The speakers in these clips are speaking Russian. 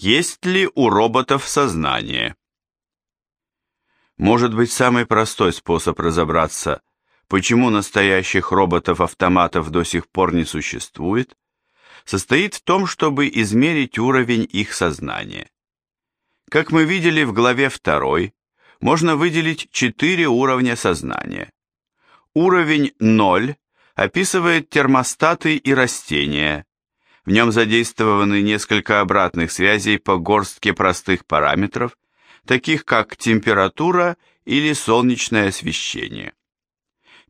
Есть ли у роботов сознание? Может быть, самый простой способ разобраться, почему настоящих роботов-автоматов до сих пор не существует, состоит в том, чтобы измерить уровень их сознания. Как мы видели в главе 2, можно выделить четыре уровня сознания. Уровень 0 описывает термостаты и растения. В нем задействованы несколько обратных связей по горстке простых параметров, таких как температура или солнечное освещение.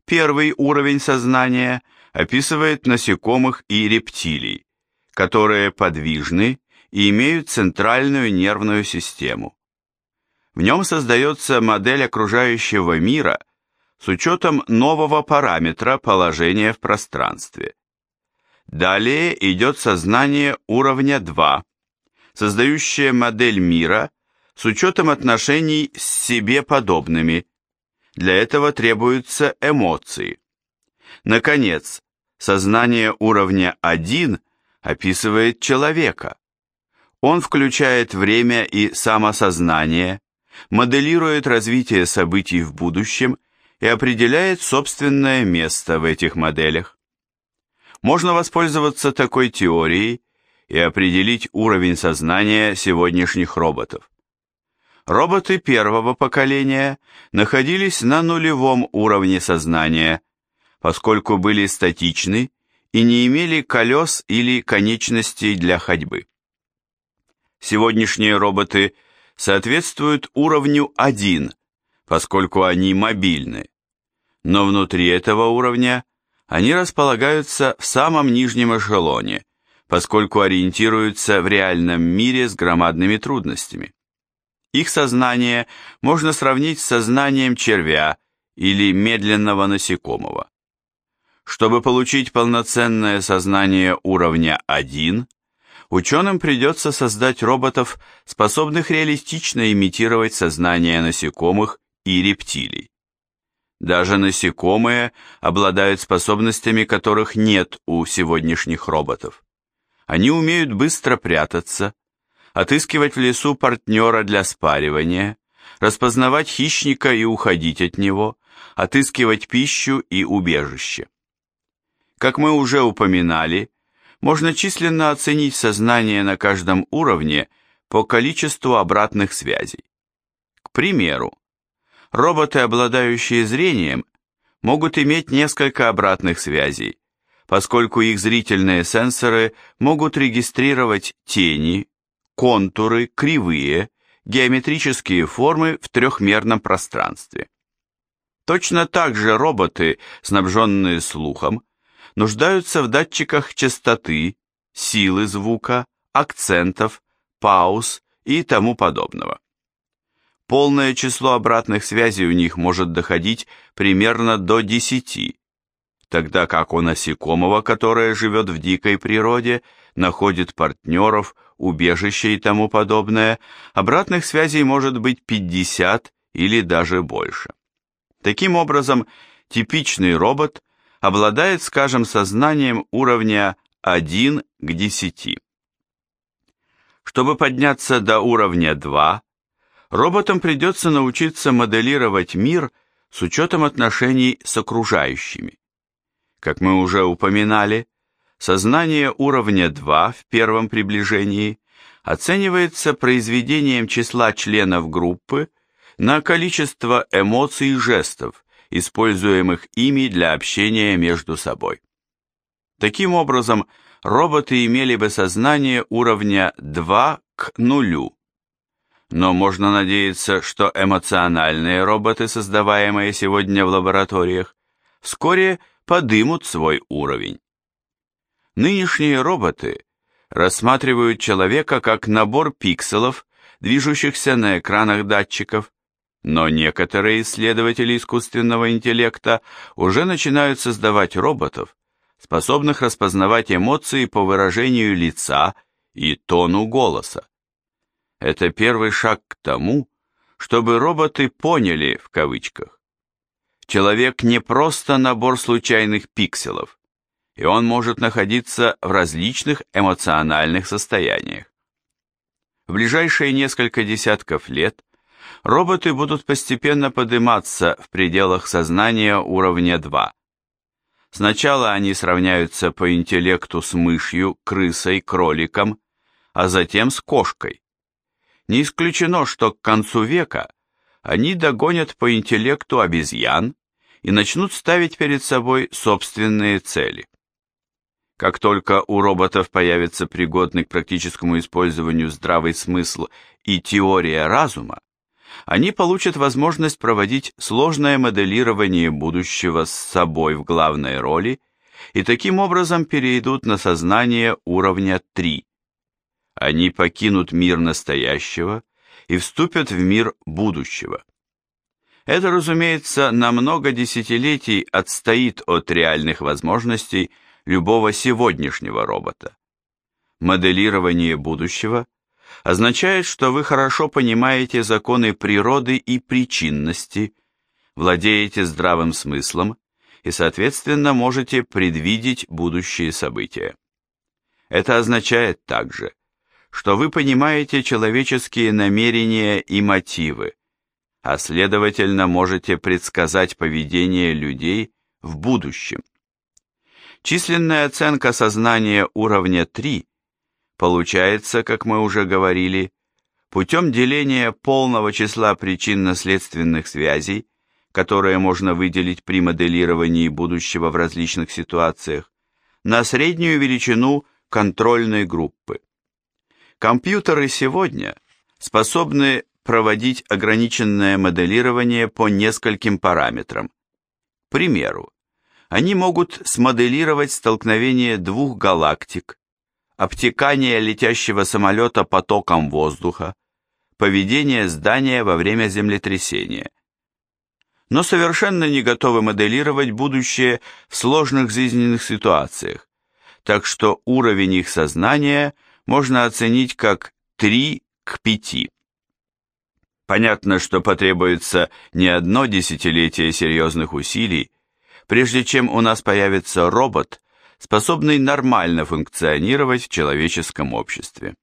Первый уровень сознания описывает насекомых и рептилий, которые подвижны и имеют центральную нервную систему. В нем создается модель окружающего мира с учетом нового параметра положения в пространстве. Далее идет сознание уровня 2, создающее модель мира с учетом отношений с себе подобными. Для этого требуются эмоции. Наконец, сознание уровня 1 описывает человека. Он включает время и самосознание, моделирует развитие событий в будущем и определяет собственное место в этих моделях. Можно воспользоваться такой теорией и определить уровень сознания сегодняшних роботов. Роботы первого поколения находились на нулевом уровне сознания, поскольку были статичны и не имели колес или конечностей для ходьбы. Сегодняшние роботы соответствуют уровню 1, поскольку они мобильны. Но внутри этого уровня они располагаются в самом нижнем эшелоне, поскольку ориентируются в реальном мире с громадными трудностями. Их сознание можно сравнить с сознанием червя или медленного насекомого. Чтобы получить полноценное сознание уровня 1, ученым придется создать роботов, способных реалистично имитировать сознание насекомых и рептилий. Даже насекомые обладают способностями, которых нет у сегодняшних роботов. Они умеют быстро прятаться, отыскивать в лесу партнера для спаривания, распознавать хищника и уходить от него, отыскивать пищу и убежище. Как мы уже упоминали, можно численно оценить сознание на каждом уровне по количеству обратных связей. К примеру, роботы, обладающие зрением, могут иметь несколько обратных связей, поскольку их зрительные сенсоры могут регистрировать тени, контуры, кривые, геометрические формы в трехмерном пространстве. Точно так же роботы, снабженные слухом, нуждаются в датчиках частоты, силы звука, акцентов, пауз и тому подобного. Полное число обратных связей у них может доходить примерно до 10, тогда как у насекомого, которое живет в дикой природе, находит партнеров, убежище и тому подобное, обратных связей может быть 50 или даже больше. Таким образом, типичный робот обладает, скажем, сознанием уровня 1 к 10. Чтобы подняться до уровня 2, роботам придется научиться моделировать мир с учетом отношений с окружающими. Как мы уже упоминали, сознание уровня 2 в первом приближении оценивается произведением числа членов группы на количество эмоций и жестов, используемых ими для общения между собой. Таким образом, роботы имели бы сознание уровня 2 к нулю. Но можно надеяться, что эмоциональные роботы, создаваемые сегодня в лабораториях, вскоре подымут свой уровень. Нынешние роботы рассматривают человека как набор пикселов, движущихся на экранах датчиков, но некоторые исследователи искусственного интеллекта уже начинают создавать роботов, способных распознавать эмоции по выражению лица и тону голоса. Это первый шаг к тому, чтобы роботы поняли, в кавычках, человек не просто набор случайных пикселов, и он может находиться в различных эмоциональных состояниях. В ближайшие несколько десятков лет роботы будут постепенно подниматься в пределах сознания уровня 2. Сначала они сравняются по интеллекту с мышью, крысой, кроликом, а затем с кошкой. Не исключено, что к концу века они догонят по интеллекту обезьян и начнут ставить перед собой собственные цели. Как только у роботов появится пригодный к практическому использованию здравый смысл и теория разума, они получат возможность проводить сложное моделирование будущего с собой в главной роли и таким образом перейдут на сознание уровня 3. Они покинут мир настоящего и вступят в мир будущего. Это, разумеется, на много десятилетий отстоит от реальных возможностей любого сегодняшнего робота. Моделирование будущего означает, что вы хорошо понимаете законы природы и причинности, владеете здравым смыслом и, соответственно, можете предвидеть будущие события. Это означает также, что вы понимаете человеческие намерения и мотивы, а следовательно можете предсказать поведение людей в будущем. Численная оценка сознания уровня 3 получается, как мы уже говорили, путем деления полного числа причинно-следственных связей, которые можно выделить при моделировании будущего в различных ситуациях, на среднюю величину контрольной группы. Компьютеры сегодня способны проводить ограниченное моделирование по нескольким параметрам. К примеру, они могут смоделировать столкновение двух галактик, обтекание летящего самолета потоком воздуха, поведение здания во время землетрясения. Но совершенно не готовы моделировать будущее в сложных жизненных ситуациях, так что уровень их сознания можно оценить как 3 к 5. Понятно, что потребуется не одно десятилетие серьезных усилий, прежде чем у нас появится робот, способный нормально функционировать в человеческом обществе.